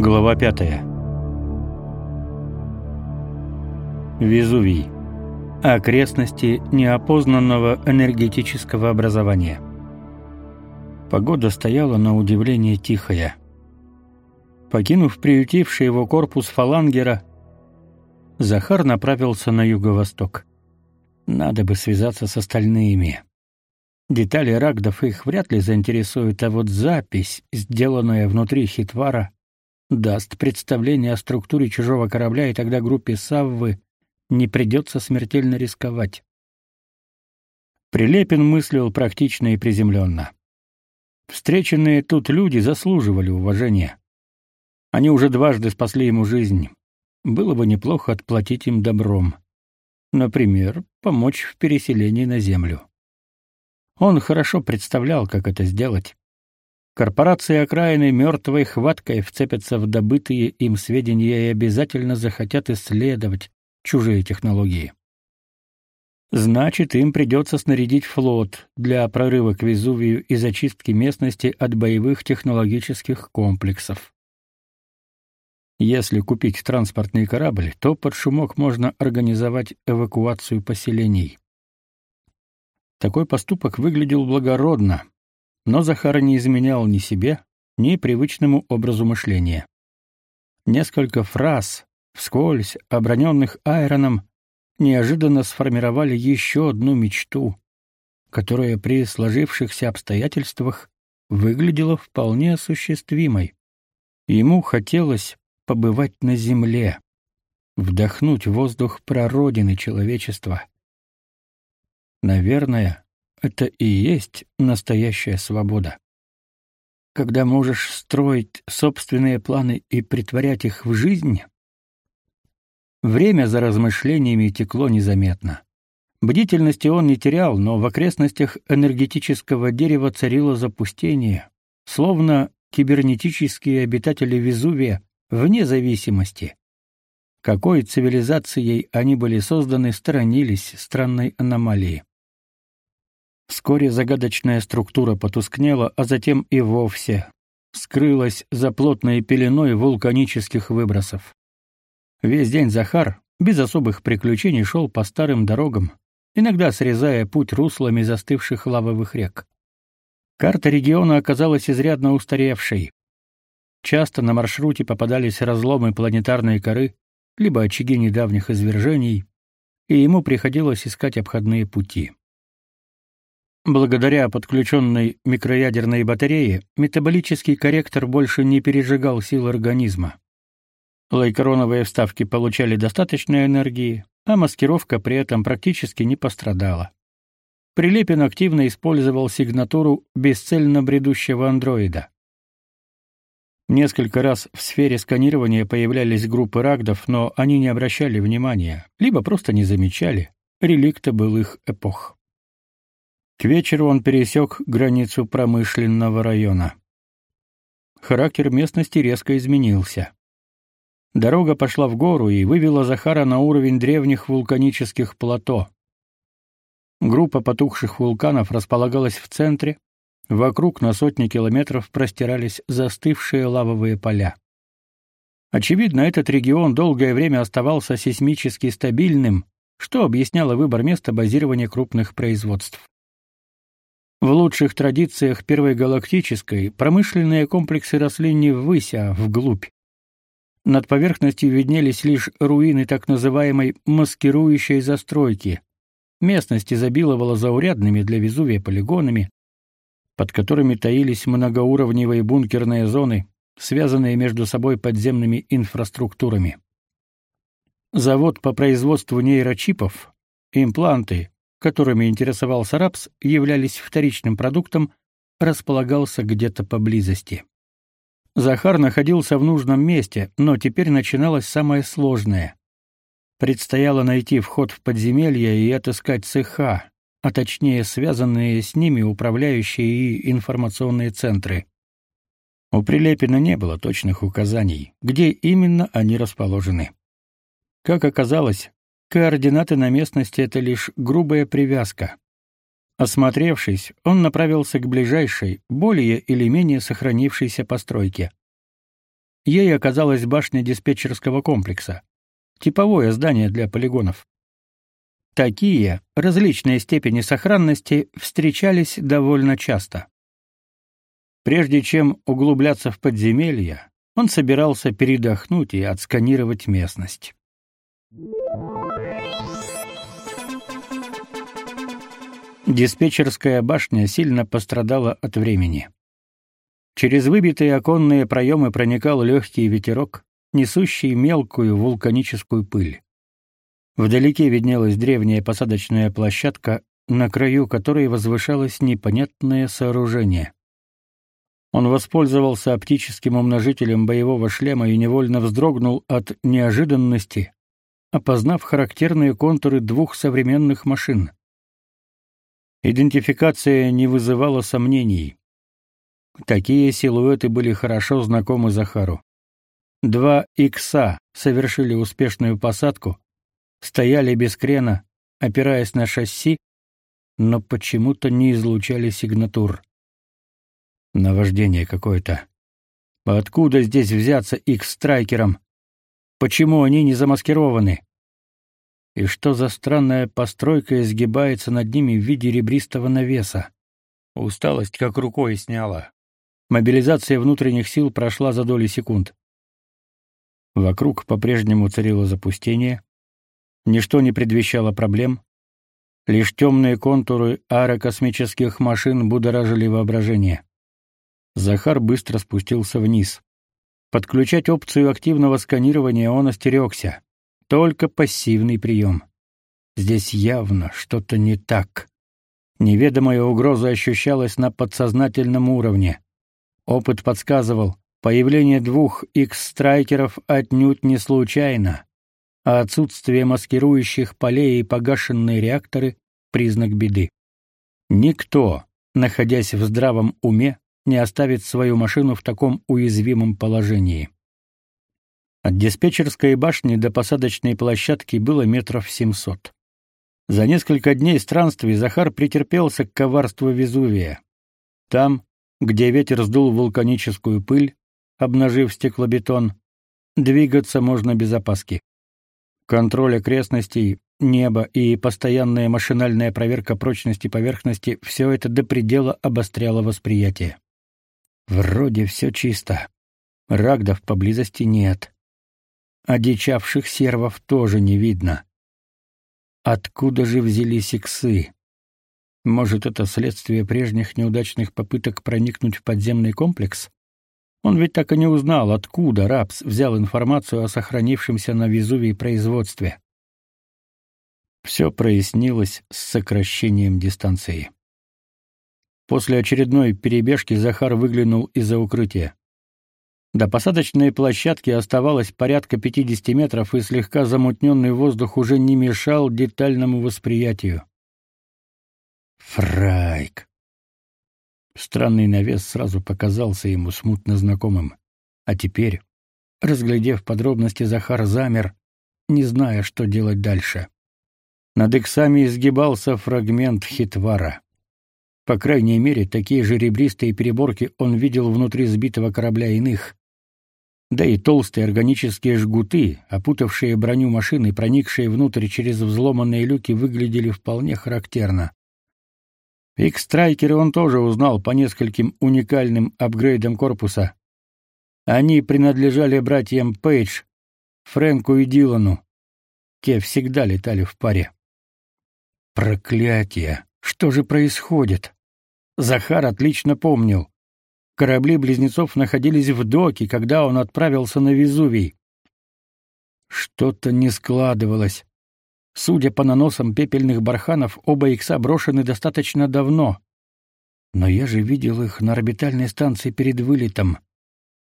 Глава 5. Везувий. Окрестности неопознанного энергетического образования. Погода стояла на удивление тихая. Покинув приютивший его корпус фалангера, Захар направился на юго-восток. Надо бы связаться с остальными. Детали рагдов их вряд ли заинтересуют, а вот запись, сделанная внутри хитвара, даст представление о структуре чужого корабля, и тогда группе Саввы не придется смертельно рисковать. Прилепин мыслил практично и приземленно. Встреченные тут люди заслуживали уважения. Они уже дважды спасли ему жизнь. Было бы неплохо отплатить им добром. Например, помочь в переселении на землю. Он хорошо представлял, как это сделать. Корпорации окраины мертвой хваткой вцепятся в добытые им сведения и обязательно захотят исследовать чужие технологии. Значит, им придется снарядить флот для прорыва к Везувию и зачистки местности от боевых технологических комплексов. Если купить транспортный корабль, то под шумок можно организовать эвакуацию поселений. Такой поступок выглядел благородно, но Захар не изменял ни себе, ни привычному образу мышления. Несколько фраз, вскользь оброненных Айроном, неожиданно сформировали еще одну мечту, которая при сложившихся обстоятельствах выглядела вполне осуществимой. Ему хотелось побывать на земле, вдохнуть воздух прародины человечества. Наверное, это и есть настоящая свобода. Когда можешь строить собственные планы и притворять их в жизнь, время за размышлениями текло незаметно. Бдительности он не терял, но в окрестностях энергетического дерева царило запустение, словно кибернетические обитатели Везувия, вне зависимости, какой цивилизацией они были созданы, сторонились странной аномалии. Вскоре загадочная структура потускнела, а затем и вовсе скрылась за плотной пеленой вулканических выбросов. Весь день Захар без особых приключений шел по старым дорогам, иногда срезая путь руслами застывших лавовых рек. Карта региона оказалась изрядно устаревшей. Часто на маршруте попадались разломы планетарной коры, либо очаги недавних извержений, и ему приходилось искать обходные пути. Благодаря подключенной микроядерной батарее метаболический корректор больше не пережигал сил организма. Лайкороновые вставки получали достаточно энергии, а маскировка при этом практически не пострадала. Прилепин активно использовал сигнатуру бесцельно бредущего андроида. Несколько раз в сфере сканирования появлялись группы рагдов, но они не обращали внимания, либо просто не замечали реликта былых эпох. К вечеру он пересек границу промышленного района. Характер местности резко изменился. Дорога пошла в гору и вывела Захара на уровень древних вулканических плато. Группа потухших вулканов располагалась в центре, вокруг на сотни километров простирались застывшие лавовые поля. Очевидно, этот регион долгое время оставался сейсмически стабильным, что объясняло выбор места базирования крупных производств. В лучших традициях первой галактической промышленные комплексы росли не ввысь, а вглубь. Над поверхностью виднелись лишь руины так называемой маскирующей застройки. Местность изобиловала заурядными для Везувия полигонами, под которыми таились многоуровневые бункерные зоны, связанные между собой подземными инфраструктурами. Завод по производству нейрочипов, импланты, которыми интересовался Рапс, являлись вторичным продуктом, располагался где-то поблизости. Захар находился в нужном месте, но теперь начиналось самое сложное. Предстояло найти вход в подземелье и отыскать цеха, а точнее связанные с ними управляющие и информационные центры. У Прилепина не было точных указаний, где именно они расположены. Как оказалось, Координаты на местности — это лишь грубая привязка. Осмотревшись, он направился к ближайшей, более или менее сохранившейся постройке. ей оказалась башня диспетчерского комплекса, типовое здание для полигонов. Такие различные степени сохранности встречались довольно часто. Прежде чем углубляться в подземелья, он собирался передохнуть и отсканировать местность. Диспетчерская башня сильно пострадала от времени. Через выбитые оконные проемы проникал легкий ветерок, несущий мелкую вулканическую пыль. Вдалеке виднелась древняя посадочная площадка, на краю которой возвышалось непонятное сооружение. Он воспользовался оптическим умножителем боевого шлема и невольно вздрогнул от неожиданности, опознав характерные контуры двух современных машин. Идентификация не вызывала сомнений. Такие силуэты были хорошо знакомы Захару. Два икса совершили успешную посадку, стояли без крена, опираясь на шасси, но почему-то не излучали сигнатур. Наваждение какое-то. Откуда здесь взяться икс-страйкерам? Почему они не замаскированы? И что за странная постройка изгибается над ними в виде ребристого навеса? Усталость как рукой сняла. Мобилизация внутренних сил прошла за доли секунд. Вокруг по-прежнему царило запустение. Ничто не предвещало проблем. Лишь темные контуры аэрокосмических машин будоражили воображение. Захар быстро спустился вниз. Подключать опцию активного сканирования он остерегся. Только пассивный прием. Здесь явно что-то не так. Неведомая угроза ощущалась на подсознательном уровне. Опыт подсказывал, появление двух X-страйкеров отнюдь не случайно, а отсутствие маскирующих полей и погашенные реакторы — признак беды. Никто, находясь в здравом уме, не оставит свою машину в таком уязвимом положении. От диспетчерской башни до посадочной площадки было метров семьсот. За несколько дней странствий Захар претерпелся к коварству Везувия. Там, где ветер сдул вулканическую пыль, обнажив стеклобетон, двигаться можно без опаски. Контроль окрестностей, небо и постоянная машинальная проверка прочности поверхности — все это до предела обостряло восприятие. Вроде все чисто. Рагдов поблизости нет. Одичавших сервов тоже не видно. Откуда же взялись иксы? Может, это следствие прежних неудачных попыток проникнуть в подземный комплекс? Он ведь так и не узнал, откуда Рапс взял информацию о сохранившемся на Везувии производстве. Все прояснилось с сокращением дистанции. После очередной перебежки Захар выглянул из-за укрытия. До посадочной площадки оставалось порядка 50 метров, и слегка замутненный воздух уже не мешал детальному восприятию. Фрайк. Странный навес сразу показался ему смутно знакомым. А теперь, разглядев подробности, Захар замер, не зная, что делать дальше. Над иксами изгибался фрагмент хитвара. По крайней мере, такие же ребристые переборки он видел внутри сбитого корабля иных. Да и толстые органические жгуты, опутавшие броню машины, проникшие внутрь через взломанные люки, выглядели вполне характерно. Икс-страйкеры он тоже узнал по нескольким уникальным апгрейдам корпуса. Они принадлежали братьям Пейдж, Фрэнку и Дилану. Те всегда летали в паре. Проклятие! Что же происходит? Захар отлично помнил. Корабли близнецов находились в доке, когда он отправился на Везувий. Что-то не складывалось. Судя по наносам пепельных барханов, оба икса брошены достаточно давно. Но я же видел их на орбитальной станции перед вылетом.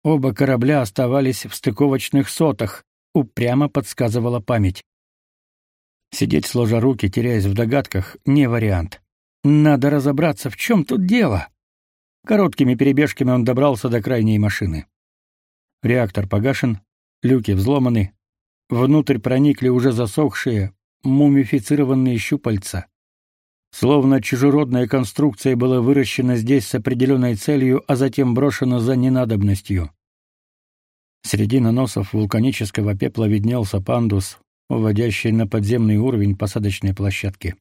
Оба корабля оставались в стыковочных сотах, упрямо подсказывала память. Сидеть сложа руки, теряясь в догадках, не вариант. Надо разобраться, в чем тут дело. Короткими перебежками он добрался до крайней машины. Реактор погашен, люки взломаны, внутрь проникли уже засохшие, мумифицированные щупальца. Словно чужеродная конструкция была выращена здесь с определенной целью, а затем брошена за ненадобностью. Среди наносов вулканического пепла виднелся пандус, уводящий на подземный уровень посадочной площадки.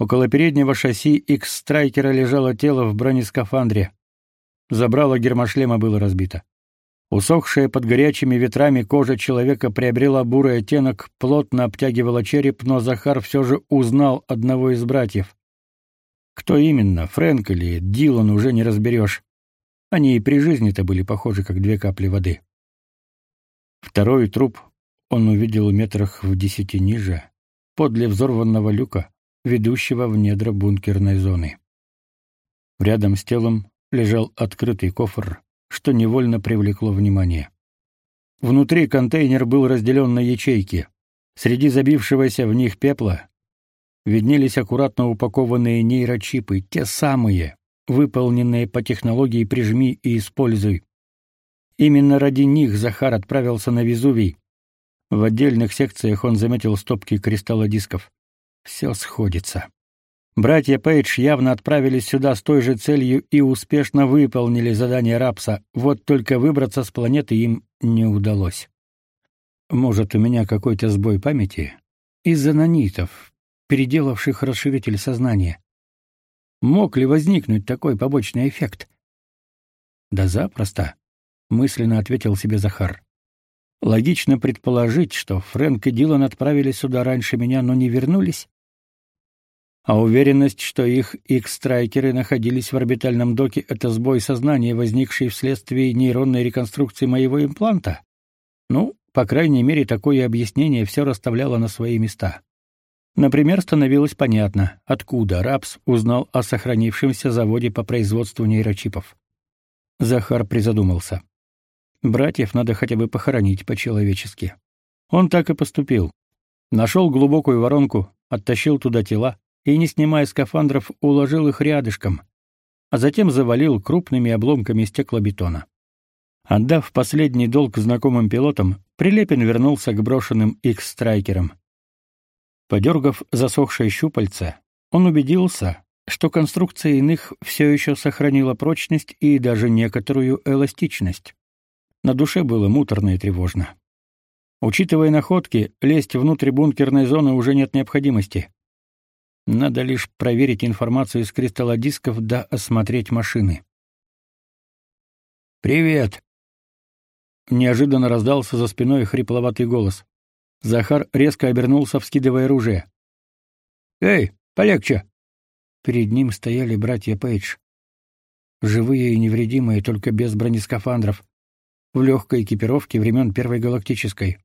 Около переднего шасси X-Страйкера лежало тело в бронескафандре. Забрало гермошлема было разбито. Усохшая под горячими ветрами кожа человека приобрела бурый оттенок, плотно обтягивала череп, но Захар все же узнал одного из братьев. Кто именно, Фрэнк или Дилан, уже не разберешь. Они и при жизни-то были похожи, как две капли воды. Второй труп он увидел метрах в десяти ниже, подле взорванного люка, ведущего в недра бункерной зоны. Рядом с телом лежал открытый кофр, что невольно привлекло внимание. Внутри контейнер был разделен на ячейки. Среди забившегося в них пепла виднелись аккуратно упакованные нейрочипы, те самые, выполненные по технологии «прижми и используй». Именно ради них Захар отправился на Везувий. В отдельных секциях он заметил стопки кристаллодисков. Все сходится. Братья Пейдж явно отправились сюда с той же целью и успешно выполнили задание Рапса, вот только выбраться с планеты им не удалось. Может, у меня какой-то сбой памяти? Из-за нанитов, переделавших расширитель сознания. Мог ли возникнуть такой побочный эффект? Да запросто, мысленно ответил себе Захар. Логично предположить, что Фрэнк и Дилан отправились сюда раньше меня, но не вернулись. А уверенность, что их X-страйкеры находились в орбитальном доке это сбой сознания, возникший вследствие нейронной реконструкции моего импланта. Ну, по крайней мере, такое объяснение все расставляло на свои места. Например, становилось понятно, откуда Рапс узнал о сохранившемся заводе по производству нейрочипов. Захар призадумался. Братьев надо хотя бы похоронить по-человечески. Он так и поступил. Нашел глубокую воронку, оттащил туда тела, и, не снимая скафандров, уложил их рядышком, а затем завалил крупными обломками стеклобетона. Отдав последний долг знакомым пилотам, Прилепин вернулся к брошенным X-страйкерам. Подергав засохшее щупальце, он убедился, что конструкция иных все еще сохранила прочность и даже некоторую эластичность. На душе было муторно и тревожно. Учитывая находки, лезть внутрь бункерной зоны уже нет необходимости. Надо лишь проверить информацию из кристаллодисков да осмотреть машины. «Привет!» Неожиданно раздался за спиной хрипловатый голос. Захар резко обернулся, вскидывая оружие. «Эй, полегче!» Перед ним стояли братья Пейдж. Живые и невредимые, только без бронескафандров. В легкой экипировке времен Первой Галактической.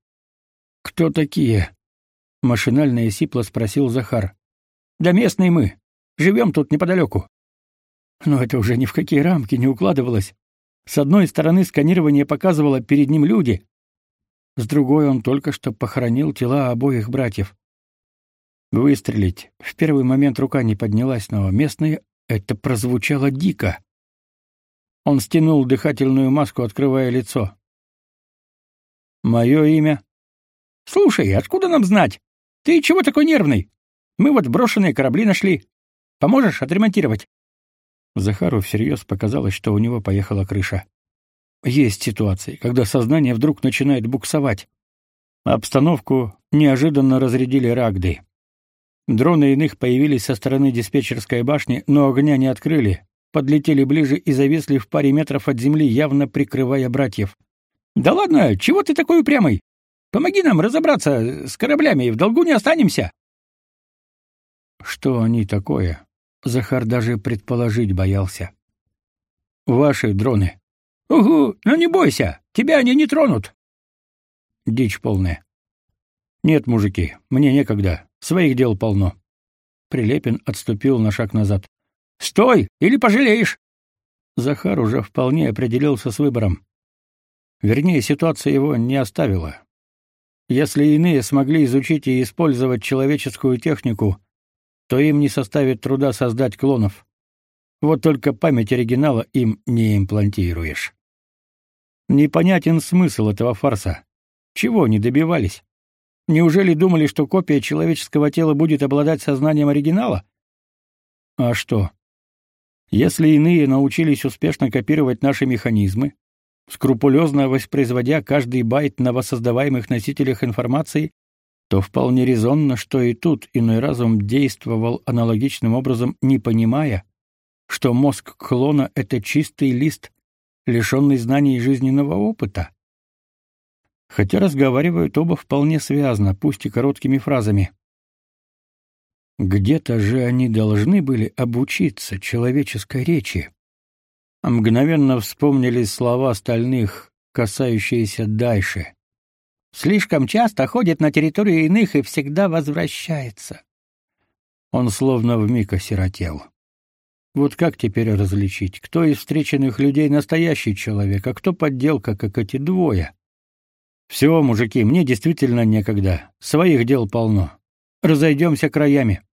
«Кто такие?» Машинально и сипло спросил Захар. Да местные мы. Живем тут неподалеку». Но это уже ни в какие рамки не укладывалось. С одной стороны сканирование показывало перед ним люди, с другой он только что похоронил тела обоих братьев. Выстрелить. В первый момент рука не поднялась, но местные это прозвучало дико. Он стянул дыхательную маску, открывая лицо. Мое имя. Слушай, откуда нам знать? Ты чего такой нервный? Мы вот брошенные корабли нашли. Поможешь отремонтировать?» Захару всерьез показалось, что у него поехала крыша. Есть ситуации, когда сознание вдруг начинает буксовать. Обстановку неожиданно разрядили рагды. Дроны иных появились со стороны диспетчерской башни, но огня не открыли, подлетели ближе и зависли в паре метров от земли, явно прикрывая братьев. «Да ладно, чего ты такой упрямый? Помоги нам разобраться с кораблями, в долгу не останемся!» Что они такое? Захар даже предположить боялся. Ваши дроны. Угу, ну не бойся, тебя они не тронут. Дичь полная. Нет, мужики, мне некогда, своих дел полно. Прилепин отступил на шаг назад. Стой, или пожалеешь. Захар уже вполне определился с выбором. Вернее, ситуация его не оставила. Если иные смогли изучить и использовать человеческую технику, то им не составит труда создать клонов. Вот только память оригинала им не имплантируешь. Непонятен смысл этого фарса. Чего они добивались? Неужели думали, что копия человеческого тела будет обладать сознанием оригинала? А что? Если иные научились успешно копировать наши механизмы, скрупулезно воспроизводя каждый байт на воссоздаваемых носителях информации, то вполне резонно, что и тут иной разум действовал аналогичным образом, не понимая, что мозг клона — это чистый лист, лишенный знаний и жизненного опыта. Хотя разговаривают оба вполне связно, пусть и короткими фразами. Где-то же они должны были обучиться человеческой речи. Мгновенно вспомнились слова остальных, касающиеся дальше. Слишком часто ходит на территорию иных и всегда возвращается. Он словно вмиг осиротел. Вот как теперь различить, кто из встреченных людей настоящий человек, а кто подделка, как эти двое? Все, мужики, мне действительно некогда. Своих дел полно. Разойдемся краями.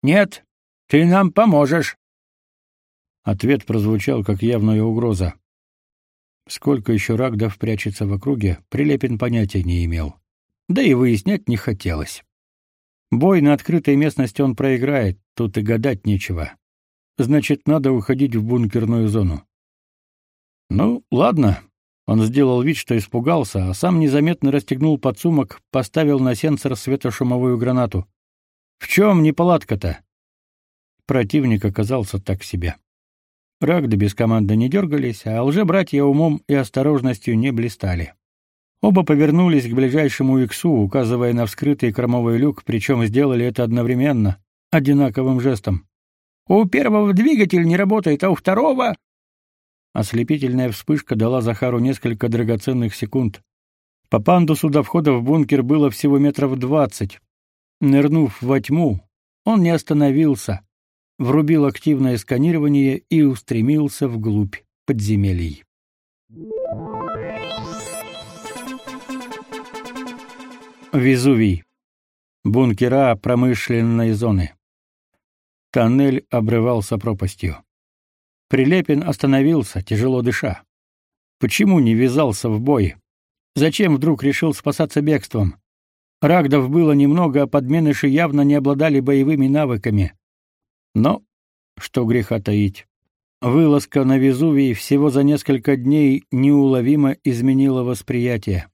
Нет, ты нам поможешь. Ответ прозвучал как явная угроза. Сколько еще рагдов прячется в округе, Прилепин понятия не имел. Да и выяснять не хотелось. Бой на открытой местности он проиграет, тут и гадать нечего. Значит, надо уходить в бункерную зону. Ну, ладно. Он сделал вид, что испугался, а сам незаметно расстегнул подсумок, поставил на сенсор светошумовую гранату. В чем неполадка-то? Противник оказался так себе. Рагды без команды не дергались, а лже-братья умом и осторожностью не блистали. Оба повернулись к ближайшему иксу, указывая на вскрытый кормовой люк, причем сделали это одновременно, одинаковым жестом. «У первого двигатель не работает, а у второго...» Ослепительная вспышка дала Захару несколько драгоценных секунд. По пандусу до входа в бункер было всего метров двадцать. Нырнув во тьму, он не остановился, врубил активное сканирование и устремился вглубь подземелий. Везувий. Бункера промышленной зоны. Тоннель обрывался пропастью. Прилепин остановился, тяжело дыша. Почему не ввязался в бой? Зачем вдруг решил спасаться бегством? Рагдов было немного, а подменыши явно не обладали боевыми навыками. Но, что греха таить, вылазка на Везувий всего за несколько дней неуловимо изменила восприятие.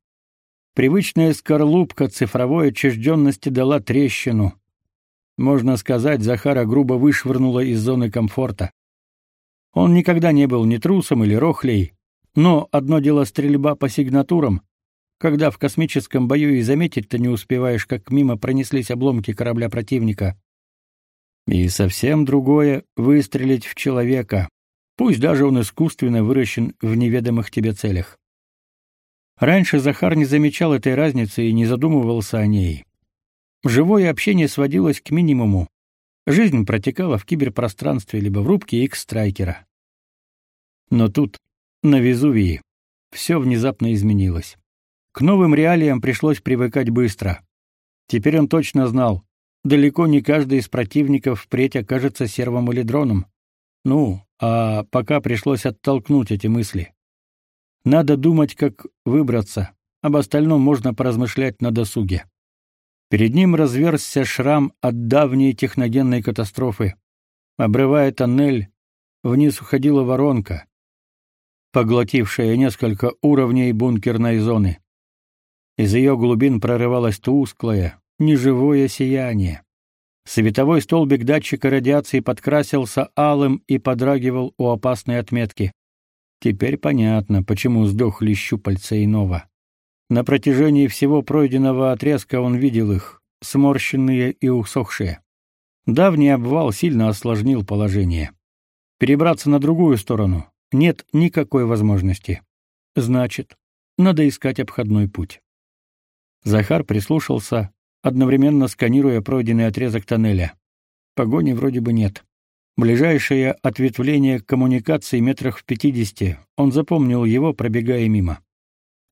Привычная скорлупка цифровой отчужденности дала трещину. Можно сказать, Захара грубо вышвырнула из зоны комфорта. Он никогда не был ни трусом или рохлей, но одно дело стрельба по сигнатурам, когда в космическом бою и заметить-то не успеваешь, как мимо пронеслись обломки корабля противника. И совсем другое — выстрелить в человека, пусть даже он искусственно выращен в неведомых тебе целях. Раньше Захар не замечал этой разницы и не задумывался о ней. Живое общение сводилось к минимуму. Жизнь протекала в киберпространстве либо в рубке X-страйкера. Но тут, на Везувии, все внезапно изменилось. К новым реалиям пришлось привыкать быстро. Теперь он точно знал, далеко не каждый из противников впредь окажется сервом или дроном. Ну, а пока пришлось оттолкнуть эти мысли. Надо думать, как выбраться. Об остальном можно поразмышлять на досуге. Перед ним разверзся шрам от давней техногенной катастрофы. Обрывая тоннель, вниз уходила воронка, поглотившая несколько уровней бункерной зоны. Из ее глубин прорывалось тусклое, неживое сияние. Световой столбик датчика радиации подкрасился алым и подрагивал у опасной отметки. Теперь понятно, почему сдохли щупальца иного. На протяжении всего пройденного отрезка он видел их, сморщенные и усохшие. Давний обвал сильно осложнил положение. Перебраться на другую сторону нет никакой возможности. Значит, надо искать обходной путь. Захар прислушался, одновременно сканируя пройденный отрезок тоннеля. Погони вроде бы нет. Ближайшее ответвление коммуникации метрах в пятидесяти. Он запомнил его, пробегая мимо.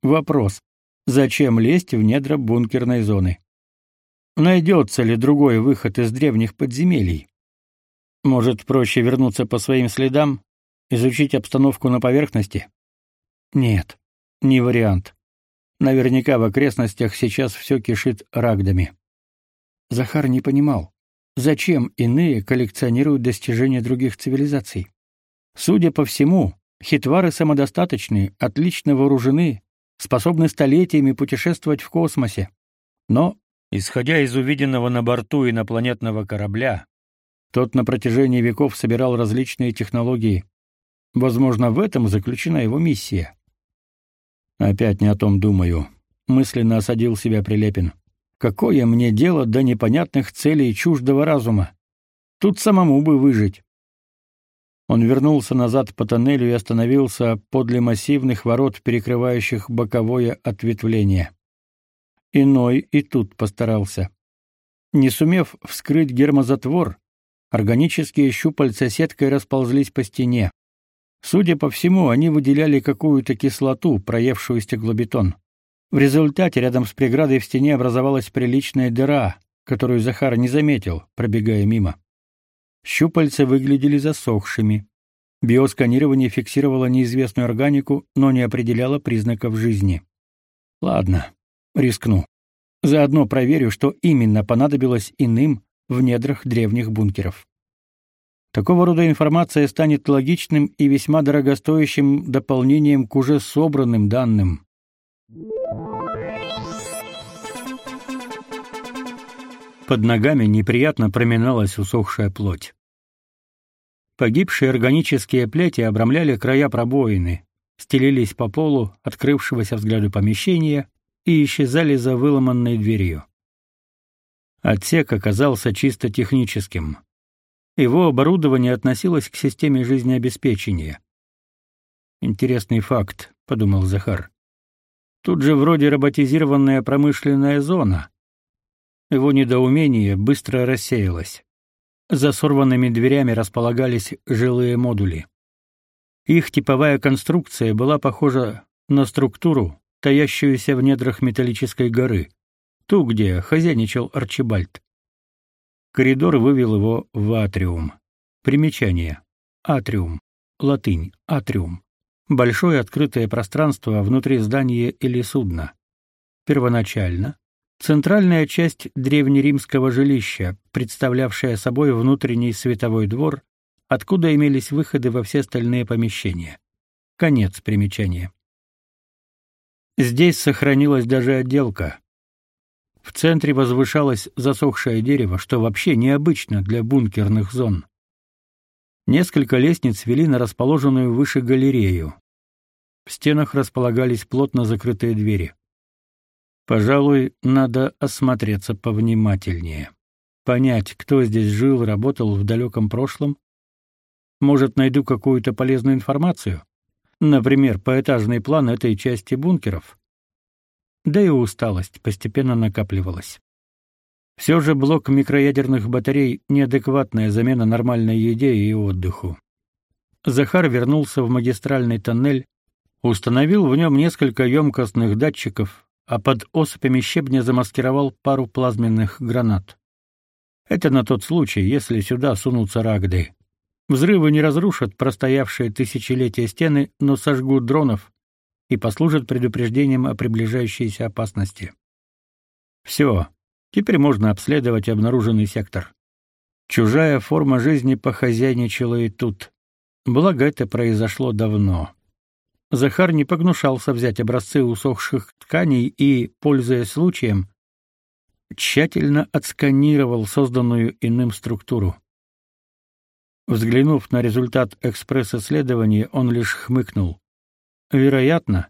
Вопрос: зачем лезть в недра бункерной зоны? Найдется ли другой выход из древних подземелий? Может, проще вернуться по своим следам, изучить обстановку на поверхности? Нет, не вариант. Наверняка в окрестностях сейчас все кишит рагдами. Захар не понимал, зачем иные коллекционируют достижения других цивилизаций. Судя по всему, Хитвары самодостаточны, отлично вооружены, способны столетиями путешествовать в космосе. Но, исходя из увиденного на борту инопланетного корабля, тот на протяжении веков собирал различные технологии. Возможно, в этом заключена его миссия. Опять не о том думаю. Мысленно осадил себя Прилепин. Какое мне дело до непонятных целей чуждого разума? Тут самому бы выжить. Он вернулся назад по тоннелю и остановился подле массивных ворот, перекрывающих боковое ответвление. Иной и тут постарался. Не сумев вскрыть гермозатвор, органические щупальца сеткой расползлись по стене. Судя по всему, они выделяли какую-то кислоту, проевшую стеклобетон. В результате рядом с преградой в стене образовалась приличная дыра, которую Захар не заметил, пробегая мимо. Щупальца выглядели засохшими. Биосканирование фиксировало неизвестную органику, но не определяло признаков жизни. Ладно, рискну. Заодно проверю, что именно понадобилось иным в недрах древних бункеров. Такого рода информация станет логичным и весьма дорогостоящим дополнением к уже собранным данным. Под ногами неприятно проминалась усохшая плоть. Погибшие органические плети обрамляли края пробоины, стелились по полу открывшегося взгляду помещения и исчезали за выломанной дверью. Отсек оказался чисто техническим. Его оборудование относилось к системе жизнеобеспечения. Интересный факт, подумал Захар. Тут же вроде роботизированная промышленная зона. Его недоумение быстро рассеялось. За сорванными дверями располагались жилые модули. Их типовая конструкция была похожа на структуру, таящуюся в недрах металлической горы, ту, где хозяйничал Арчибальд. Коридор вывел его в атриум. Примечание. Атриум. Латынь. Атриум. Большое открытое пространство внутри здания или судна. Первоначально центральная часть древнеримского жилища, представлявшая собой внутренний световой двор, откуда имелись выходы во все остальные помещения. Конец примечания. Здесь сохранилась даже отделка. В центре возвышалось засохшее дерево, что вообще необычно для бункерных зон. Несколько лестниц вели на расположенную выше галерею. В стенах располагались плотно закрытые двери. Пожалуй, надо осмотреться повнимательнее. Понять, кто здесь жил, работал в далеком прошлом. Может, найду какую-то полезную информацию? Например, поэтажный план этой части бункеров да и усталость постепенно накапливалась. Все же блок микроядерных батарей неадекватная замена нормальной еде и отдыху. Захар вернулся в магистральный тоннель, установил в нем несколько емкостных датчиков, а под осыпями щебня замаскировал пару плазменных гранат. Это на тот случай, если сюда сунутся рагды. Взрывы не разрушат простоявшие тысячелетия стены, но сожгут дронов, и послужит предупреждением о приближающейся опасности. Все, теперь можно обследовать обнаруженный сектор. Чужая форма жизни похозяйничала и тут. Благо это произошло давно. Захар не погнушался взять образцы усохших тканей и, пользуясь случаем, тщательно отсканировал созданную иным структуру. Взглянув на результат экспресс-исследования, он лишь хмыкнул. Вероятно,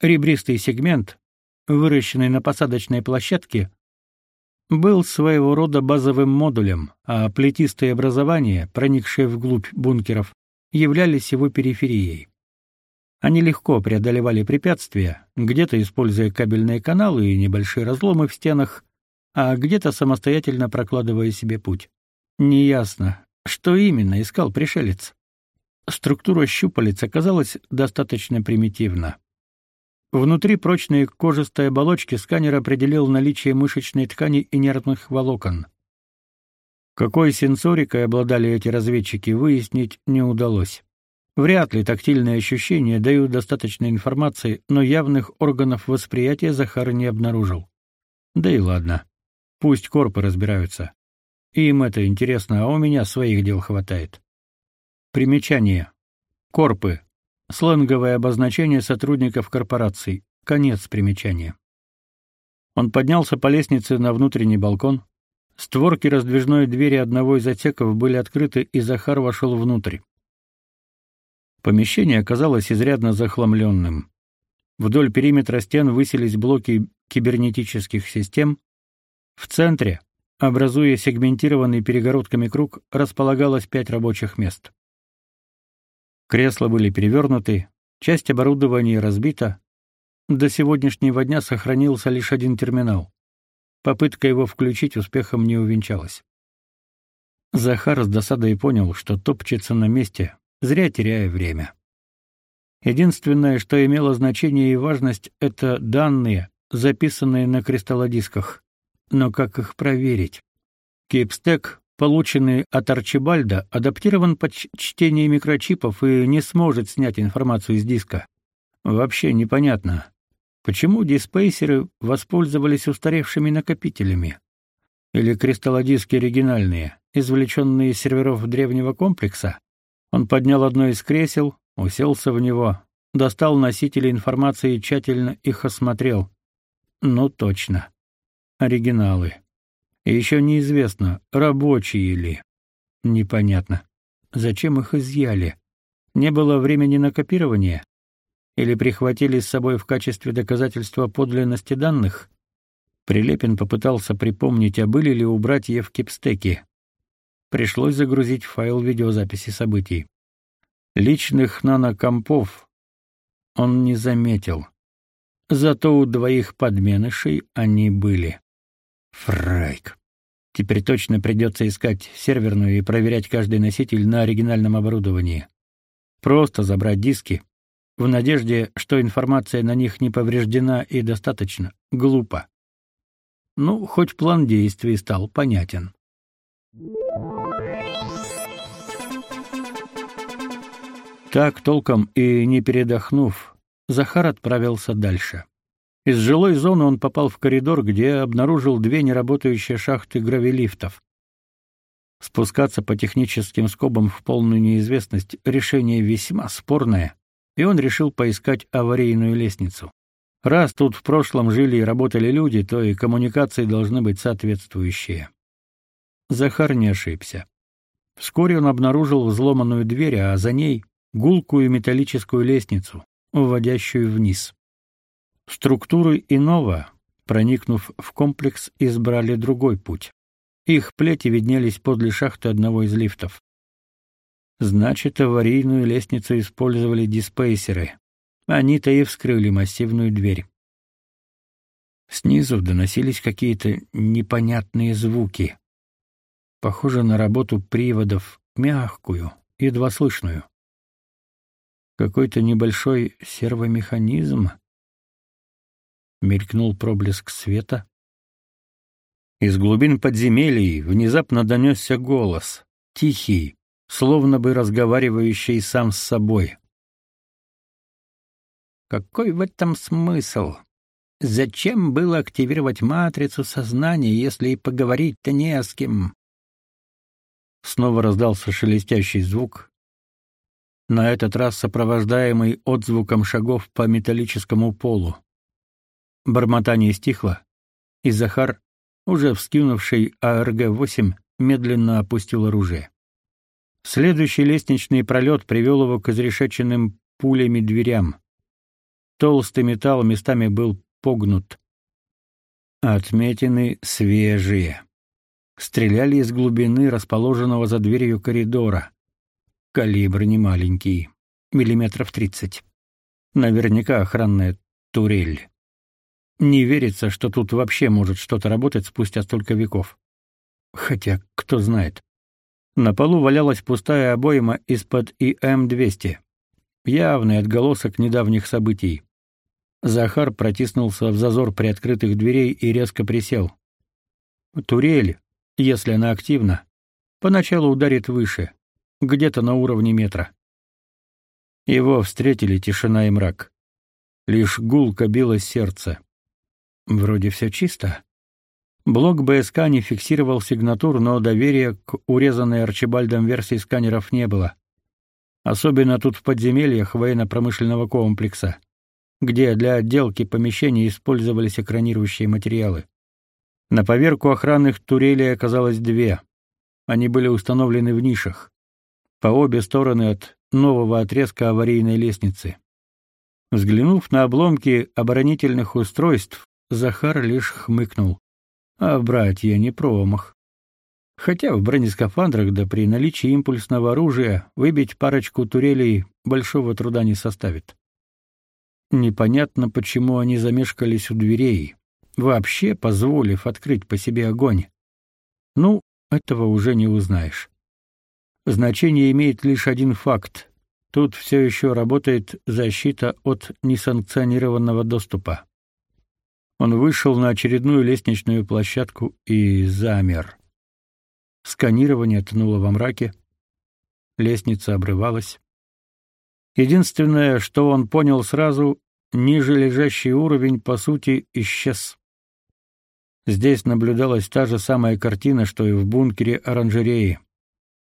ребристый сегмент, выращенный на посадочной площадке, был своего рода базовым модулем, а плетистые образования, проникшие вглубь бункеров, являлись его периферией. Они легко преодолевали препятствия, где-то используя кабельные каналы и небольшие разломы в стенах, а где-то самостоятельно прокладывая себе путь. Неясно, что именно искал пришелец. Структура щупалец оказалась достаточно примитивна. Внутри прочной кожистой оболочки сканер определил наличие мышечной ткани и нервных волокон. Какой сенсорикой обладали эти разведчики, выяснить не удалось. Вряд ли тактильные ощущения дают достаточно информации, но явных органов восприятия Захар не обнаружил. Да и ладно. Пусть корпы разбираются. Им это интересно, а у меня своих дел хватает. Примечание. Корпы. Сленговое обозначение сотрудников корпораций. Конец примечания. Он поднялся по лестнице на внутренний балкон. Створки раздвижной двери одного из отсеков были открыты, и Захар вошел внутрь. Помещение оказалось изрядно захламленным. Вдоль периметра стен высились блоки кибернетических систем. В центре, образуя сегментированный перегородками круг, располагалось пять рабочих мест. Кресла были перевернуты, часть оборудования разбита. До сегодняшнего дня сохранился лишь один терминал. Попытка его включить успехом не увенчалась. Захар с досадой понял, что топчется на месте, зря теряя время. Единственное, что имело значение и важность это данные, записанные на кристаллодисках. Но как их проверить? Кипстек, полученный от Арчибальда, адаптирован под чтение микрочипов и не сможет снять информацию из диска. Вообще непонятно, почему диспейсеры воспользовались устаревшими накопителями. Или кристаллодиски оригинальные, извлеченные из серверов древнего комплекса. Он поднял одно из кресел, уселся в него, достал носители информации и тщательно их осмотрел. Ну точно. Оригиналы. Еще неизвестно, рабочие ли. Непонятно. Зачем их изъяли? Не было времени на копирование? Или прихватили с собой в качестве доказательства подлинности данных? Прилепин попытался припомнить, а были ли у братьев кипстеки. Пришлось загрузить файл видеозаписи событий. Личных нанокомпов он не заметил. Зато у двоих подменышей они были. Фрайк. Теперь точно придется искать серверную и проверять каждый носитель на оригинальном оборудовании. Просто забрать диски в надежде, что информация на них не повреждена и достаточно глупо. Ну, хоть план действий стал понятен. Так толком и не передохнув, Захар отправился дальше. Из жилой зоны он попал в коридор, где обнаружил две неработающие шахты гравилифтов. Спускаться по техническим скобам в полную неизвестность решение весьма спорное, и он решил поискать аварийную лестницу. Раз тут в прошлом жили и работали люди, то и коммуникации должны быть соответствующие. Захар не ошибся. Вскоре он обнаружил взломанную дверь, а за ней гулкую металлическую лестницу, уводящую вниз. Структуры иного, проникнув в комплекс, избрали другой путь. Их плети виднелись подле шахты одного из лифтов. Значит, аварийную лестницу использовали диспейсеры. Они-то и вскрыли массивную дверь. Снизу доносились какие-то непонятные звуки. Похоже на работу приводов, мягкую, едва слышную. Какой-то небольшой сервомеханизм мелькнул проблеск света. Из глубин подземелий внезапно донесся голос, тихий, словно бы разговаривающий сам с собой. Какой в этом смысл? Зачем было активировать матрицу сознания, если и поговорить-то не с кем? Снова раздался шелестящий звук, на этот раз сопровождаемый отзвуком шагов по металлическому полу. Бормотание стихло, и Захар, уже вскинувший АРГ-8, медленно опустил оружие. Следующий лестничный пролет привел его к изрешеченным пулями дверям. Толстый металл местами был погнут. Отметины свежие. Стреляли из глубины расположенного за дверью коридора. Калибр не маленький, миллиметров тридцать. Наверняка охранная турель. Не верится, что тут вообще может что-то работать спустя столько веков. Хотя, кто знает. На полу валялась пустая обойма из-под ИМ-200. Явный отголосок недавних событий. Захар протиснулся в зазор приоткрытых дверей и резко присел. Турель, если она активна, поначалу ударит выше, где-то на уровне метра. Его встретили тишина и мрак. Лишь гулко билось сердце. Вроде все чисто. Блок БСК не фиксировал сигнатур, но доверия к урезанной Арчибальдом версии сканеров не было. Особенно тут в подземельях военно-промышленного комплекса, где для отделки помещений использовались экранирующие материалы. На поверку охранных турелей оказалось две. Они были установлены в нишах, по обе стороны от нового отрезка аварийной лестницы. Взглянув на обломки оборонительных устройств, Захар лишь хмыкнул. А братья не промах. Хотя в бронескафандрах да при наличии импульсного оружия выбить парочку турелей большого труда не составит. Непонятно, почему они замешкались у дверей, вообще позволив открыть по себе огонь. Ну, этого уже не узнаешь. Значение имеет лишь один факт. Тут все еще работает защита от несанкционированного доступа. Он вышел на очередную лестничную площадку и замер. Сканирование тонуло во мраке. Лестница обрывалась. Единственное, что он понял сразу, ниже лежащий уровень по сути исчез. Здесь наблюдалась та же самая картина, что и в бункере оранжереи.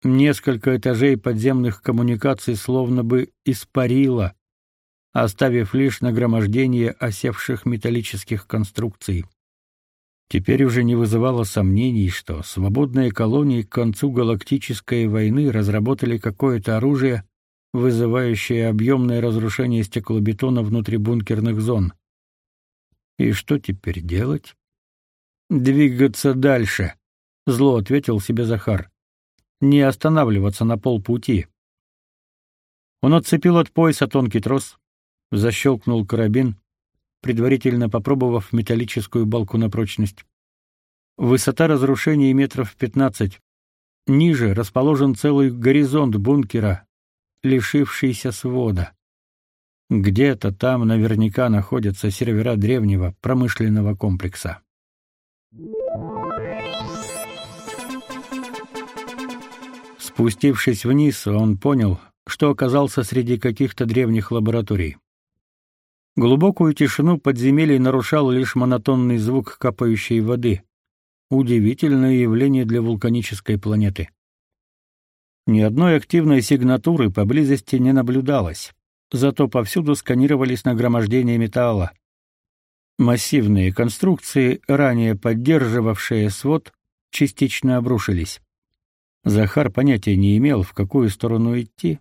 Несколько этажей подземных коммуникаций словно бы испарило, оставив лишь нагромождение осевших металлических конструкций. Теперь уже не вызывало сомнений, что свободные колонии к концу галактической войны разработали какое-то оружие, вызывающее объемное разрушение стеклобетона внутри бункерных зон. И что теперь делать? Двигаться дальше, зло ответил себе Захар. Не останавливаться на полпути. Он отцепил от пояса тонкий трос, защелкнул карабин, предварительно попробовав металлическую балку на прочность. Высота разрушения метров пятнадцать. Ниже расположен целый горизонт бункера, лишившийся свода. Где-то там наверняка находятся сервера древнего промышленного комплекса. Спустившись вниз, он понял, что оказался среди каких-то древних лабораторий. Глубокую тишину подземелий нарушал лишь монотонный звук капающей воды. Удивительное явление для вулканической планеты. Ни одной активной сигнатуры поблизости не наблюдалось, зато повсюду сканировались нагромождения металла. Массивные конструкции, ранее поддерживавшие свод, частично обрушились. Захар понятия не имел, в какую сторону идти,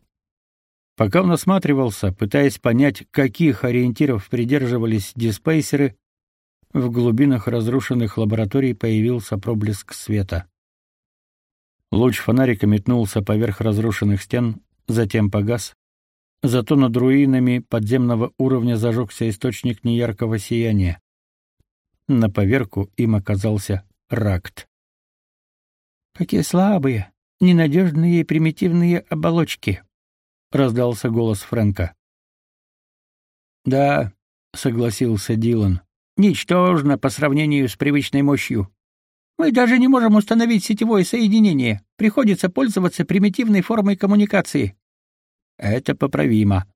Пока он осматривался, пытаясь понять, каких ориентиров придерживались диспейсеры, в глубинах разрушенных лабораторий появился проблеск света. Луч фонарика метнулся поверх разрушенных стен, затем погас. Зато над руинами подземного уровня зажегся источник неяркого сияния. На поверку им оказался ракт. «Какие слабые, ненадежные и примитивные оболочки!» Раздался голос Фрэнка. Да, согласился Дилан. Ничтожно по сравнению с привычной мощью. Мы даже не можем установить сетевое соединение. Приходится пользоваться примитивной формой коммуникации. Это поправимо.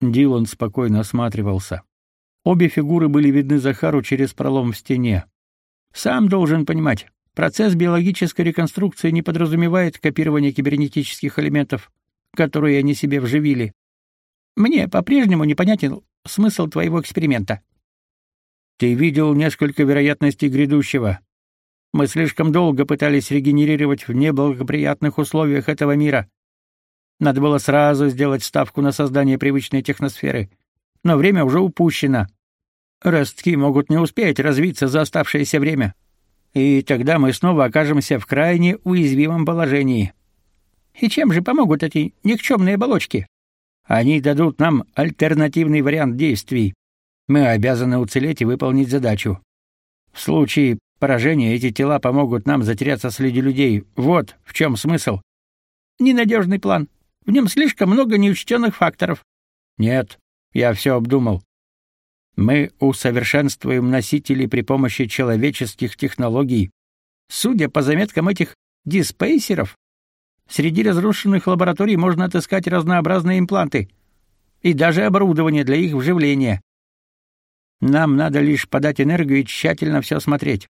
Дилан спокойно осматривался. Обе фигуры были видны Захару через пролом в стене. Сам должен понимать, процесс биологической реконструкции не подразумевает копирование кибернетических элементов которые они себе вживили. Мне по-прежнему непонятен смысл твоего эксперимента. Ты видел несколько вероятностей грядущего. Мы слишком долго пытались регенерировать в неблагоприятных условиях этого мира. Надо было сразу сделать ставку на создание привычной техносферы. Но время уже упущено. Ростки могут не успеть развиться за оставшееся время. И тогда мы снова окажемся в крайне уязвимом положении. И чем же помогут эти никчемные оболочки? Они дадут нам альтернативный вариант действий. Мы обязаны уцелеть и выполнить задачу. В случае поражения эти тела помогут нам затеряться среди людей. Вот в чем смысл. Ненадежный план. В нем слишком много неучтенных факторов. Нет, я все обдумал. Мы усовершенствуем носители при помощи человеческих технологий. Судя по заметкам этих диспейсеров, Среди разрушенных лабораторий можно отыскать разнообразные импланты и даже оборудование для их вживления. Нам надо лишь подать энергию и тщательно все осмотреть.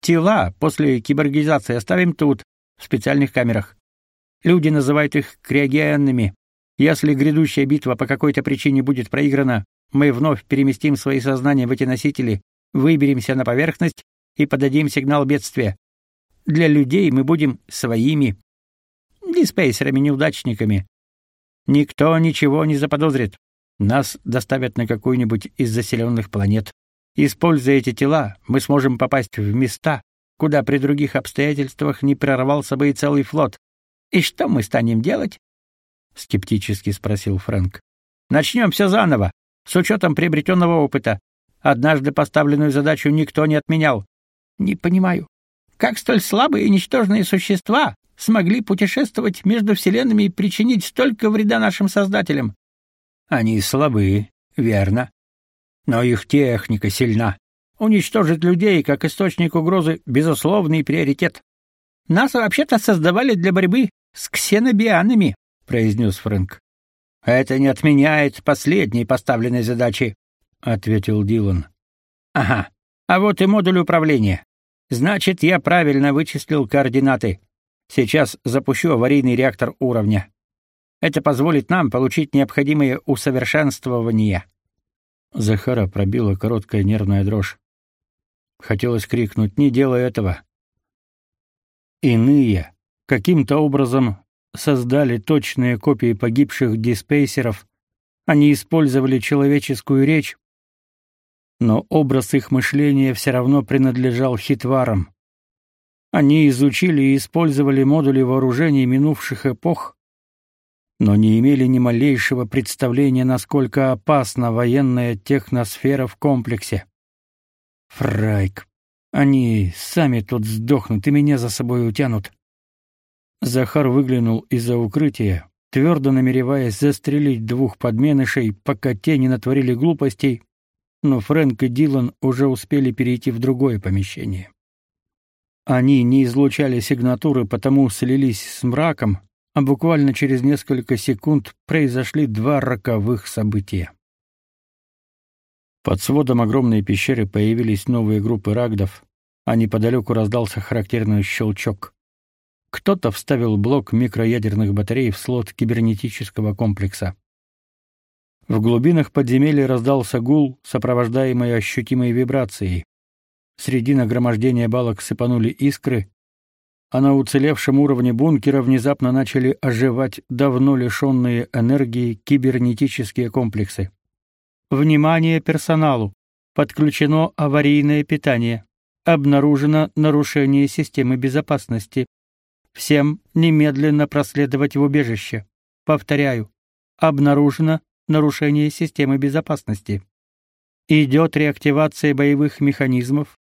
Тела после киборгизации оставим тут, в специальных камерах. Люди называют их криогенными. Если грядущая битва по какой-то причине будет проиграна, мы вновь переместим свои сознания в эти носители, выберемся на поверхность и подадим сигнал бедствия. Для людей мы будем своими, диспейсерами-неудачниками. Никто ничего не заподозрит. Нас доставят на какую-нибудь из заселенных планет. Используя эти тела, мы сможем попасть в места, куда при других обстоятельствах не прорвался бы и целый флот. И что мы станем делать? скептически спросил Фрэнк. Начнем все заново, с учетом приобретенного опыта. Однажды поставленную задачу никто не отменял. Не понимаю, как столь слабые и ничтожные существа смогли путешествовать между вселенными и причинить столько вреда нашим создателям? Они слабые, верно. Но их техника сильна. Уничтожить людей как источник угрозы — безусловный приоритет. Нас вообще-то создавали для борьбы с ксенобианами, — произнес Фрэнк. «Это не отменяет последней поставленной задачи», — ответил Дилан. «Ага, а вот и модуль управления. Значит, я правильно вычислил координаты. Сейчас запущу аварийный реактор уровня. Это позволит нам получить необходимые усовершенствования. Захара пробила короткая нервная дрожь. Хотелось крикнуть: "Не делай этого!" Иные каким-то образом создали точные копии погибших диспейсеров. Они использовали человеческую речь, но образ их мышления все равно принадлежал хитварам. Они изучили и использовали модули вооружений минувших эпох, но не имели ни малейшего представления, насколько опасна военная техносфера в комплексе. Фрайк, они сами тут сдохнут и меня за собой утянут. Захар выглянул из-за укрытия, твердо намереваясь застрелить двух подменышей, пока те не натворили глупостей, но Фрэнк и Дилан уже успели перейти в другое помещение. Они не излучали сигнатуры, потому слились с мраком, а буквально через несколько секунд произошли два роковых события. Под сводом огромной пещеры появились новые группы рагдов, а неподалеку раздался характерный щелчок. Кто-то вставил блок микроядерных батарей в слот кибернетического комплекса. В глубинах подземелья раздался гул, сопровождаемый ощутимой вибрацией. Среди нагромождения балок сыпанули искры, а на уцелевшем уровне бункера внезапно начали оживать давно лишенные энергии кибернетические комплексы. Внимание персоналу! Подключено аварийное питание. Обнаружено нарушение системы безопасности. Всем немедленно проследовать в убежище. Повторяю, обнаружено нарушение системы безопасности. Идет реактивация боевых механизмов.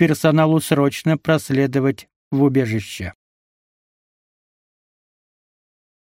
Персоналу срочно проследовать в убежище.